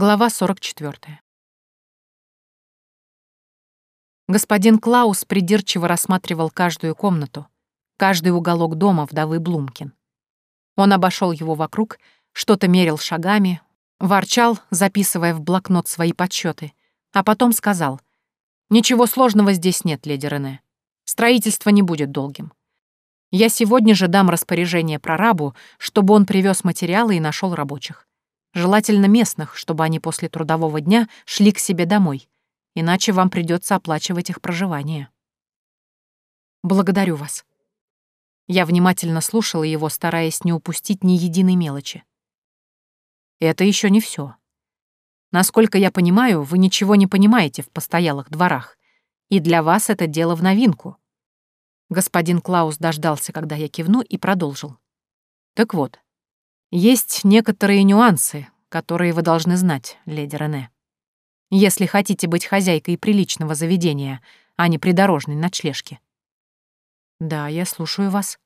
Глава 44. Господин Клаус придирчиво рассматривал каждую комнату, каждый уголок дома вдовы Блумкин. Он обошел его вокруг, что-то мерил шагами, ворчал, записывая в блокнот свои подсчеты, а потом сказал, «Ничего сложного здесь нет, леди Рене. Строительство не будет долгим. Я сегодня же дам распоряжение прорабу, чтобы он привез материалы и нашел рабочих. Желательно местных, чтобы они после трудового дня шли к себе домой, иначе вам придется оплачивать их проживание. Благодарю вас. Я внимательно слушала его, стараясь не упустить ни единой мелочи. Это еще не все. Насколько я понимаю, вы ничего не понимаете в постоялых дворах, и для вас это дело в новинку. Господин Клаус дождался, когда я кивну, и продолжил. Так вот, есть некоторые нюансы, которые вы должны знать, леди Рене. Если хотите быть хозяйкой приличного заведения, а не придорожной ночлежки. Да, я слушаю вас.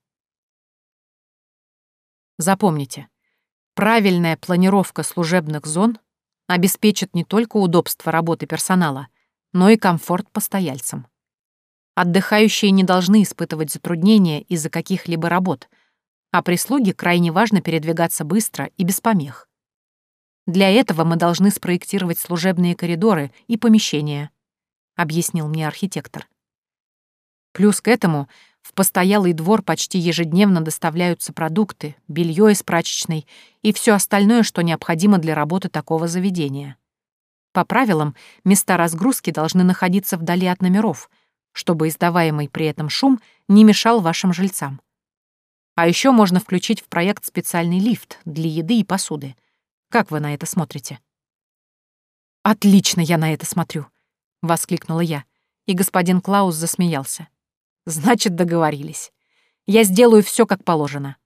Запомните, правильная планировка служебных зон обеспечит не только удобство работы персонала, но и комфорт постояльцам. Отдыхающие не должны испытывать затруднения из-за каких-либо работ — а прислуге крайне важно передвигаться быстро и без помех. Для этого мы должны спроектировать служебные коридоры и помещения, объяснил мне архитектор. Плюс к этому в постоялый двор почти ежедневно доставляются продукты, белье из прачечной и все остальное, что необходимо для работы такого заведения. По правилам, места разгрузки должны находиться вдали от номеров, чтобы издаваемый при этом шум не мешал вашим жильцам. А еще можно включить в проект специальный лифт для еды и посуды. Как вы на это смотрите? «Отлично я на это смотрю!» — воскликнула я, и господин Клаус засмеялся. «Значит, договорились. Я сделаю все как положено.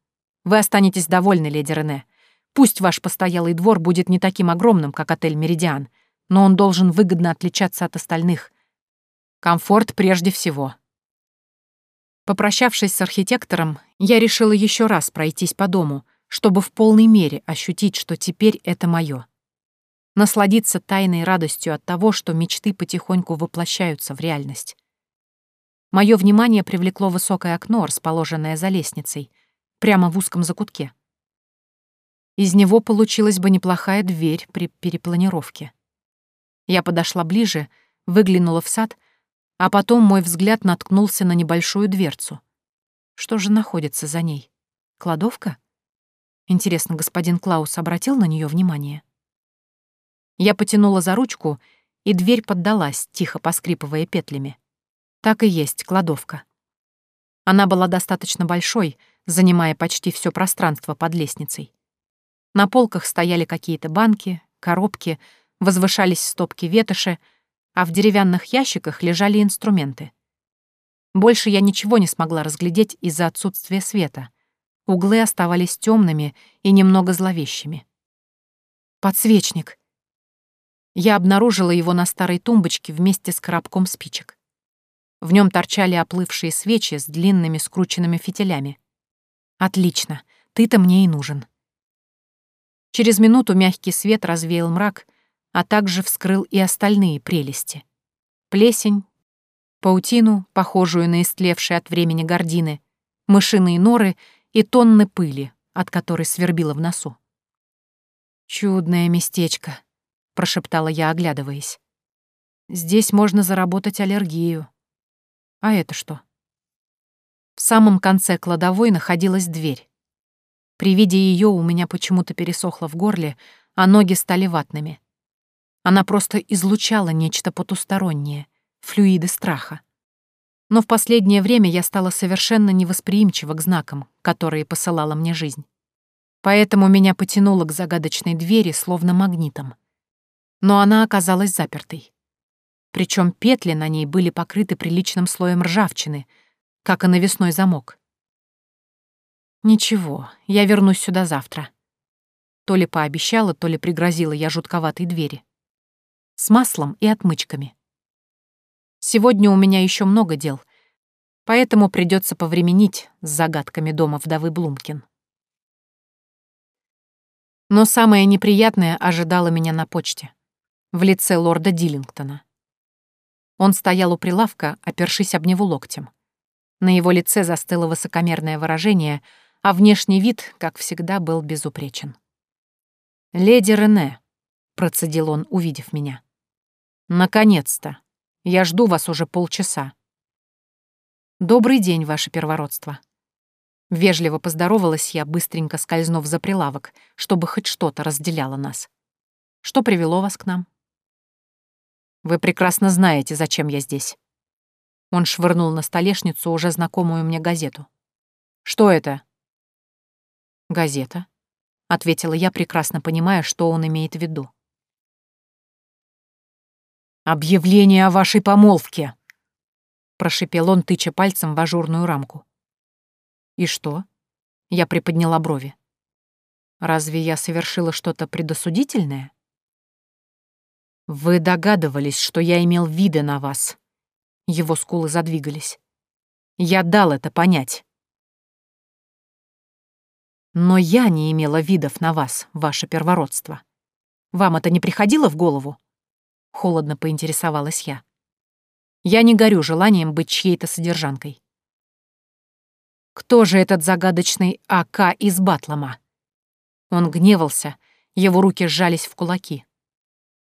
Вы останетесь довольны, леди Рене. Пусть ваш постоялый двор будет не таким огромным, как отель «Меридиан», но он должен выгодно отличаться от остальных. Комфорт прежде всего. Попрощавшись с архитектором, я решила еще раз пройтись по дому, чтобы в полной мере ощутить, что теперь это мое. Насладиться тайной радостью от того, что мечты потихоньку воплощаются в реальность. Мое внимание привлекло высокое окно, расположенное за лестницей, прямо в узком закутке. Из него получилась бы неплохая дверь при перепланировке. Я подошла ближе, выглянула в сад а потом мой взгляд наткнулся на небольшую дверцу. Что же находится за ней? Кладовка? Интересно, господин Клаус обратил на нее внимание? Я потянула за ручку, и дверь поддалась, тихо поскрипывая петлями. Так и есть, кладовка. Она была достаточно большой, занимая почти все пространство под лестницей. На полках стояли какие-то банки, коробки, возвышались стопки ветоши — а в деревянных ящиках лежали инструменты. Больше я ничего не смогла разглядеть из-за отсутствия света. Углы оставались темными и немного зловещими. Подсвечник. Я обнаружила его на старой тумбочке вместе с коробком спичек. В нем торчали оплывшие свечи с длинными скрученными фитилями. «Отлично, ты-то мне и нужен». Через минуту мягкий свет развеял мрак, а также вскрыл и остальные прелести. Плесень, паутину, похожую на истлевшие от времени гордины, мышиные норы и тонны пыли, от которой свербило в носу. «Чудное местечко», — прошептала я, оглядываясь. «Здесь можно заработать аллергию. А это что?» В самом конце кладовой находилась дверь. При виде ее у меня почему-то пересохло в горле, а ноги стали ватными. Она просто излучала нечто потустороннее, флюиды страха. Но в последнее время я стала совершенно невосприимчива к знакам, которые посылала мне жизнь. Поэтому меня потянуло к загадочной двери, словно магнитом. Но она оказалась запертой. Причем петли на ней были покрыты приличным слоем ржавчины, как и навесной замок. Ничего, я вернусь сюда завтра. То ли пообещала, то ли пригрозила я жутковатой двери с маслом и отмычками. Сегодня у меня еще много дел, поэтому придется повременить с загадками дома вдовы Блумкин. Но самое неприятное ожидало меня на почте, в лице лорда Диллингтона. Он стоял у прилавка, опершись об него локтем. На его лице застыло высокомерное выражение, а внешний вид, как всегда, был безупречен. «Леди Рене», — процедил он, увидев меня. «Наконец-то! Я жду вас уже полчаса». «Добрый день, ваше первородство». Вежливо поздоровалась я, быстренько скользнув за прилавок, чтобы хоть что-то разделяло нас. «Что привело вас к нам?» «Вы прекрасно знаете, зачем я здесь». Он швырнул на столешницу уже знакомую мне газету. «Что это?» «Газета», — ответила я, прекрасно понимая, что он имеет в виду. «Объявление о вашей помолвке!» — прошипел он, тыча пальцем в ажурную рамку. «И что?» — я приподняла брови. «Разве я совершила что-то предосудительное?» «Вы догадывались, что я имел виды на вас?» Его скулы задвигались. Я дал это понять. Но я не имела видов на вас, ваше первородство. Вам это не приходило в голову? Холодно поинтересовалась я. Я не горю желанием быть чьей-то содержанкой. Кто же этот загадочный АК из Батлома? Он гневался, его руки сжались в кулаки.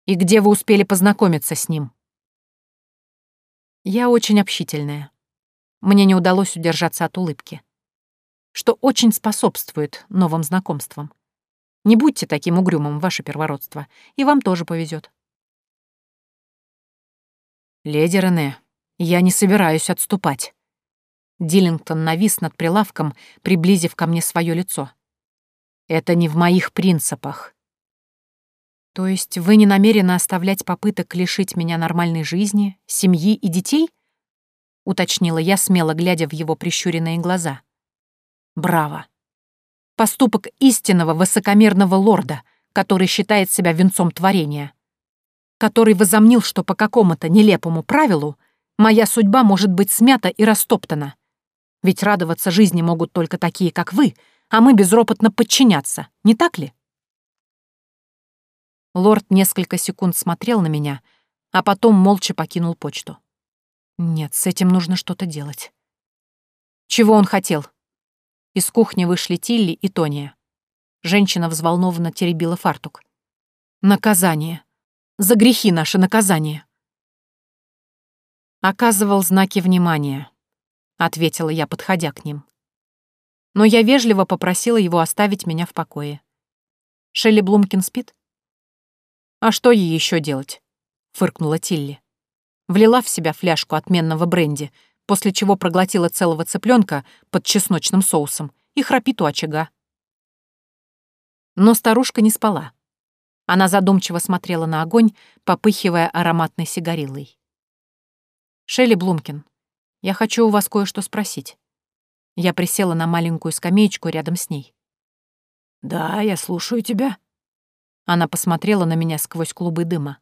И где вы успели познакомиться с ним? Я очень общительная. Мне не удалось удержаться от улыбки. Что очень способствует новым знакомствам. Не будьте таким угрюмым, ваше первородство, и вам тоже повезет. Леди Рене, я не собираюсь отступать. Диллингтон навис над прилавком, приблизив ко мне свое лицо. Это не в моих принципах. То есть вы не намерены оставлять попыток лишить меня нормальной жизни, семьи и детей? Уточнила я, смело глядя в его прищуренные глаза. Браво. Поступок истинного высокомерного лорда, который считает себя венцом творения. Который возомнил, что по какому-то нелепому правилу моя судьба может быть смята и растоптана. Ведь радоваться жизни могут только такие, как вы, а мы безропотно подчиняться, не так ли? Лорд несколько секунд смотрел на меня, а потом молча покинул почту. Нет, с этим нужно что-то делать. Чего он хотел? Из кухни вышли Тилли и Тония. Женщина взволнованно теребила фартук. Наказание. За грехи наше наказание. Оказывал знаки внимания, ответила я, подходя к ним. Но я вежливо попросила его оставить меня в покое. Шелли Блумкин спит? «А что ей еще делать?» — фыркнула Тилли. Влила в себя фляжку отменного бренди, после чего проглотила целого цыпленка под чесночным соусом и храпит у очага. Но старушка не спала. Она задумчиво смотрела на огонь, попыхивая ароматной сигарилой. «Шелли Блумкин, я хочу у вас кое-что спросить». Я присела на маленькую скамеечку рядом с ней. «Да, я слушаю тебя», она посмотрела на меня сквозь клубы дыма.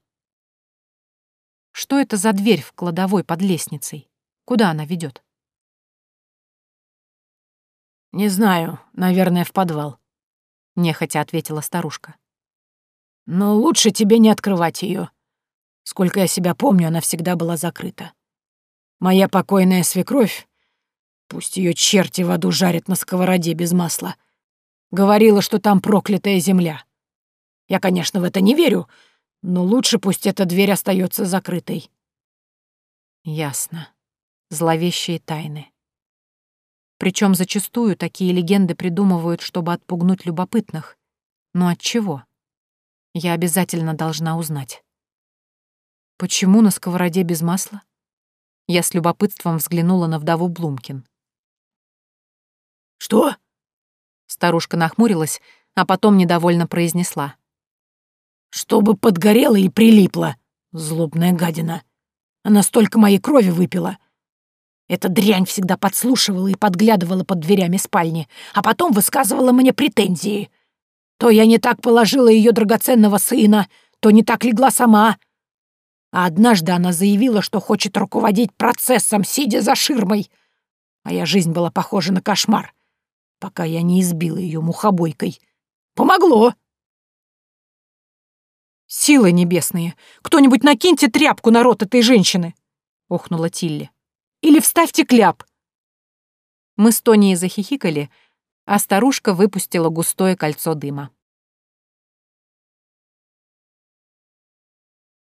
Что это за дверь в кладовой под лестницей? Куда она ведет? Не знаю, наверное, в подвал, нехотя ответила старушка. Но лучше тебе не открывать ее. Сколько я себя помню, она всегда была закрыта. Моя покойная свекровь, пусть ее черти в аду жарят на сковороде без масла, говорила, что там проклятая земля. Я, конечно, в это не верю, но лучше пусть эта дверь остается закрытой. Ясно. Зловещие тайны. Причем зачастую такие легенды придумывают, чтобы отпугнуть любопытных. Но от чего? Я обязательно должна узнать. Почему на сковороде без масла? Я с любопытством взглянула на вдову Блумкин. «Что?» Старушка нахмурилась, а потом недовольно произнесла. Чтобы подгорела и прилипла, злобная гадина. Она столько моей крови выпила. Эта дрянь всегда подслушивала и подглядывала под дверями спальни, а потом высказывала мне претензии. То я не так положила ее драгоценного сына, то не так легла сама. А однажды она заявила, что хочет руководить процессом, сидя за ширмой. Моя жизнь была похожа на кошмар, пока я не избила ее мухобойкой. Помогло. «Силы небесные! Кто-нибудь накиньте тряпку на рот этой женщины!» — охнула Тилли. «Или вставьте кляп!» Мы с Тонией захихикали, а старушка выпустила густое кольцо дыма.